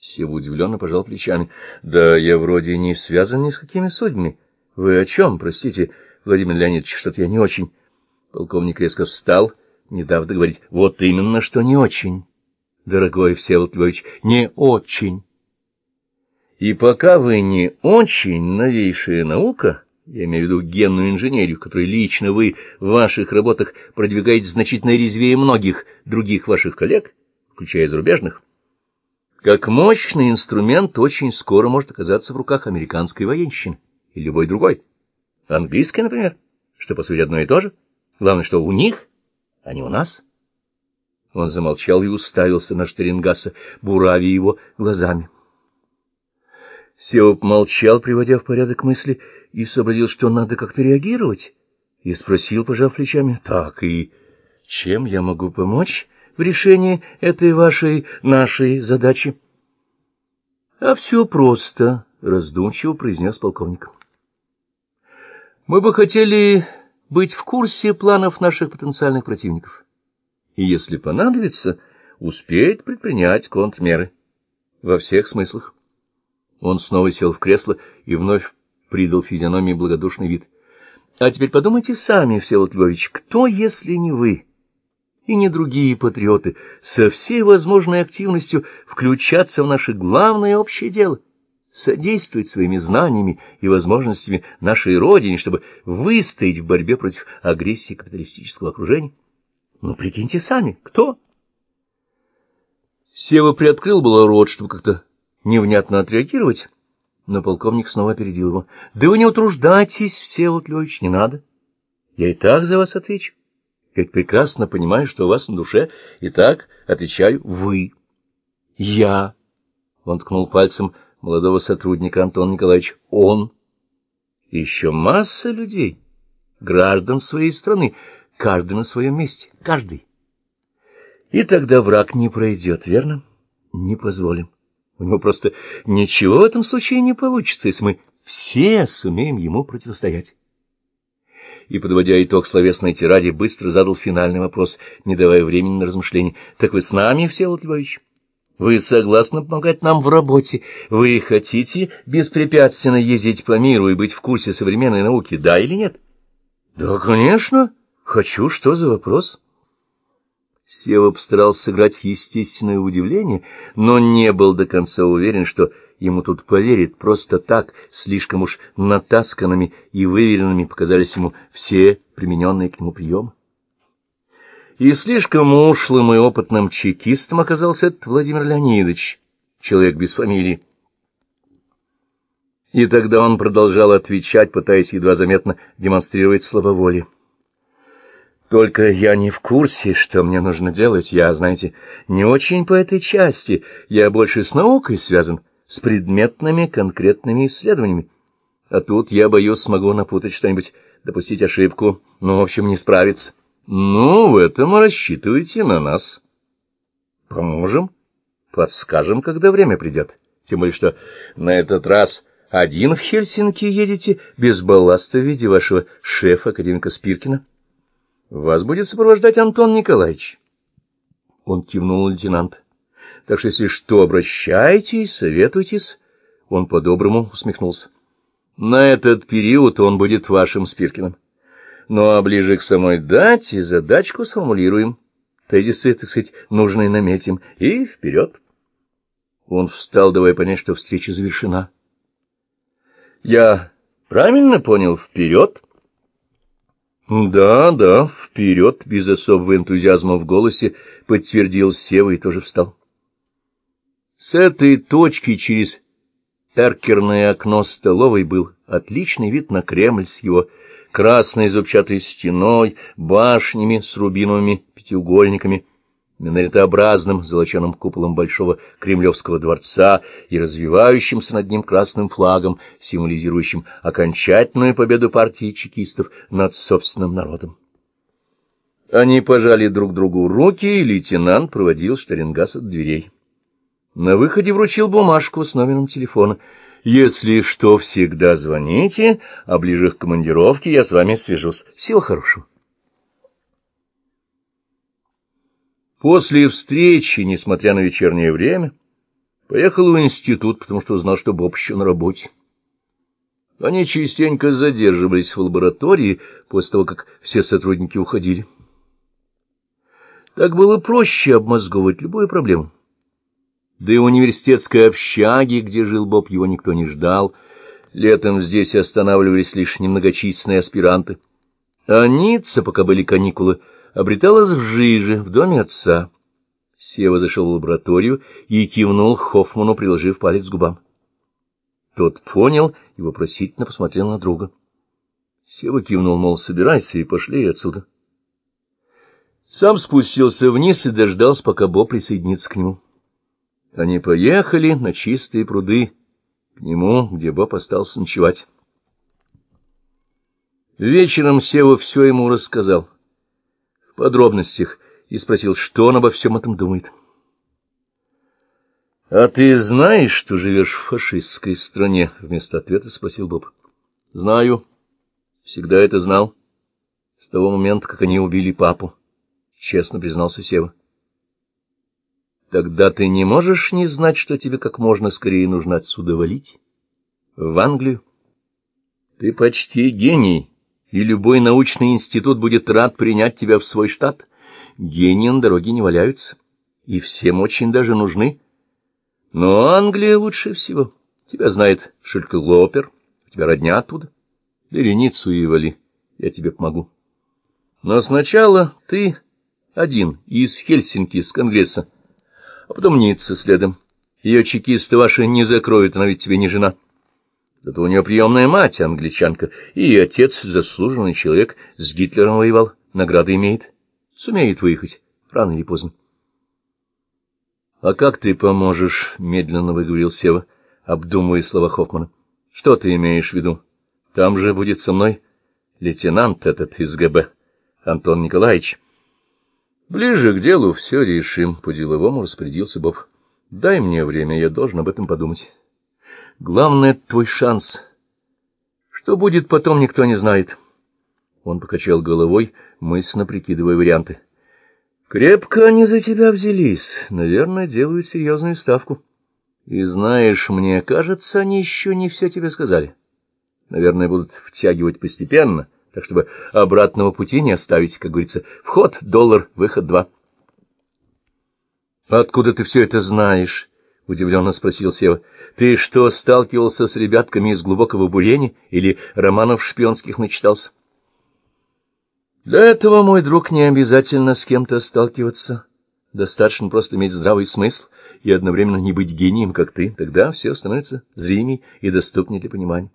Сева удивленно пожал плечами. — Да я вроде не связан ни с какими судьбами. Вы о чем, простите, Владимир Леонидович, что-то я не очень. Полковник резко встал, не дав договорить. — Вот именно, что не очень, дорогой Всеволод Львович, не очень. И пока вы не очень новейшая наука, я имею в виду генную инженерию, которую лично вы в ваших работах продвигаете значительно резвее многих других ваших коллег, включая зарубежных, как мощный инструмент очень скоро может оказаться в руках американской военщины или любой другой. Английской, например, что, по сути, одно и то же. Главное, что у них, а не у нас. Он замолчал и уставился на Штерингаса, бурави его глазами. Сева молчал, приводя в порядок мысли, и сообразил, что надо как-то реагировать, и спросил, пожав плечами, «Так, и чем я могу помочь?» В решении этой вашей, нашей задачи? — А все просто, — раздумчиво произнес полковник. — Мы бы хотели быть в курсе планов наших потенциальных противников. И, если понадобится, успеть предпринять контрмеры. Во всех смыслах. Он снова сел в кресло и вновь придал физиономии благодушный вид. — А теперь подумайте сами, Всеволод Львович, кто, если не вы? — и не другие патриоты со всей возможной активностью включаться в наше главное общее дело, содействовать своими знаниями и возможностями нашей Родине, чтобы выстоять в борьбе против агрессии капиталистического окружения. Ну, прикиньте сами, кто? Сева приоткрыл было рот, чтобы как-то невнятно отреагировать, но полковник снова опередил его. — Да вы не утруждайтесь, Всеволод Львович, не надо. Я и так за вас отвечу. Я прекрасно понимаю, что у вас на душе. Итак, отвечаю, вы. Я. Он ткнул пальцем молодого сотрудника Антона Николаевича. Он. Еще масса людей, граждан своей страны, каждый на своем месте, каждый. И тогда враг не пройдет, верно? Не позволим. У него просто ничего в этом случае не получится, если мы все сумеем ему противостоять и, подводя итог словесной тираде, быстро задал финальный вопрос, не давая времени на размышления. — Так вы с нами, Всеволод Львович? Вы согласны помогать нам в работе? Вы хотите беспрепятственно ездить по миру и быть в курсе современной науки, да или нет? — Да, конечно. Хочу. Что за вопрос? Сева постарался сыграть естественное удивление, но не был до конца уверен, что ему тут поверит просто так, слишком уж натасканными и выверенными показались ему все примененные к нему приемы. И слишком ушлым и опытным чекистом оказался этот Владимир Леонидович, человек без фамилии. И тогда он продолжал отвечать, пытаясь едва заметно демонстрировать слабоволие. Только я не в курсе, что мне нужно делать. Я, знаете, не очень по этой части. Я больше с наукой связан с предметными конкретными исследованиями. А тут, я боюсь, смогу напутать что-нибудь, допустить ошибку, ну, в общем, не справиться. Ну, в этом рассчитывайте на нас. Поможем, подскажем, когда время придет. Тем более, что на этот раз один в Хельсинки едете, без балласта в виде вашего шефа, академика Спиркина. Вас будет сопровождать Антон Николаевич. Он кивнул лейтенант. Так что, если что, обращайтесь, советуйтесь. Он по-доброму усмехнулся. На этот период он будет вашим Спиркиным. Ну а ближе к самой дате задачку сформулируем. Тезисы, так сказать, нужные наметим. И вперед. Он встал, давая понять, что встреча завершена. Я правильно понял? Вперед? Да, да, вперед, без особого энтузиазма в голосе, подтвердил Сева и тоже встал. С этой точки через эркерное окно столовой был отличный вид на Кремль с его красной зубчатой стеной, башнями с рубиновыми пятиугольниками, минаретообразным золоченым куполом большого кремлевского дворца и развивающимся над ним красным флагом, символизирующим окончательную победу партии чекистов над собственным народом. Они пожали друг другу руки, и лейтенант проводил Штерингаса от дверей. На выходе вручил бумажку с номером телефона. «Если что, всегда звоните, а ближе к командировке я с вами свяжусь. Всего хорошего». После встречи, несмотря на вечернее время, Поехал в институт, потому что знал, что Боб еще на работе. Они частенько задерживались в лаборатории после того, как все сотрудники уходили. Так было проще обмозговывать любую проблему. Да и университетской общаге, где жил Боб, его никто не ждал. Летом здесь останавливались лишь немногочисленные аспиранты. А Ницца, пока были каникулы, обреталась в Жиже, в доме отца. Сева зашел в лабораторию и кивнул Хоффману, приложив палец к губам. Тот понял и вопросительно посмотрел на друга. Сева кивнул, мол, собирайся и пошли отсюда. Сам спустился вниз и дождался, пока Бо присоединится к нему. Они поехали на чистые пруды, к нему, где Боб остался ночевать. Вечером Сева все ему рассказал, в подробностях, и спросил, что он обо всем этом думает. — А ты знаешь, что живешь в фашистской стране? — вместо ответа спросил Боб. — Знаю. Всегда это знал. С того момента, как они убили папу, — честно признался Сева. — Тогда ты не можешь не знать, что тебе как можно скорее нужно отсюда валить? В Англию? Ты почти гений, и любой научный институт будет рад принять тебя в свой штат. Гении на дороге не валяются, и всем очень даже нужны. — но Англия лучше всего. Тебя знает Шелькелопер, у тебя родня оттуда. Бери Ниццу и вали, я тебе помогу. Но сначала ты один, из Хельсинки, с Конгресса, а потом Ницца следом. Ее чекисты ваши не закроют, она ведь тебе не жена. Зато у нее приемная мать, англичанка, и отец, заслуженный человек, с Гитлером воевал, награды имеет. Сумеет выехать, рано или поздно. — А как ты поможешь? — медленно выговорил Сева, обдумывая слова Хоффмана. — Что ты имеешь в виду? Там же будет со мной лейтенант этот из ГБ, Антон Николаевич. — Ближе к делу все решим, — по-деловому распорядился Боб. — Дай мне время, я должен об этом подумать. Главное — твой шанс. Что будет потом, никто не знает. Он покачал головой, мысленно прикидывая варианты. — Крепко они за тебя взялись, наверное, делают серьезную ставку. И знаешь, мне кажется, они еще не все тебе сказали. Наверное, будут втягивать постепенно, так чтобы обратного пути не оставить, как говорится, вход — доллар, выход — два. — Откуда ты все это знаешь? — удивленно спросил Сева. — Ты что, сталкивался с ребятками из глубокого бурения или романов шпионских начитался? Для этого, мой друг, не обязательно с кем-то сталкиваться. Достаточно просто иметь здравый смысл и одновременно не быть гением, как ты. Тогда все становится зримей и доступнее для понимания.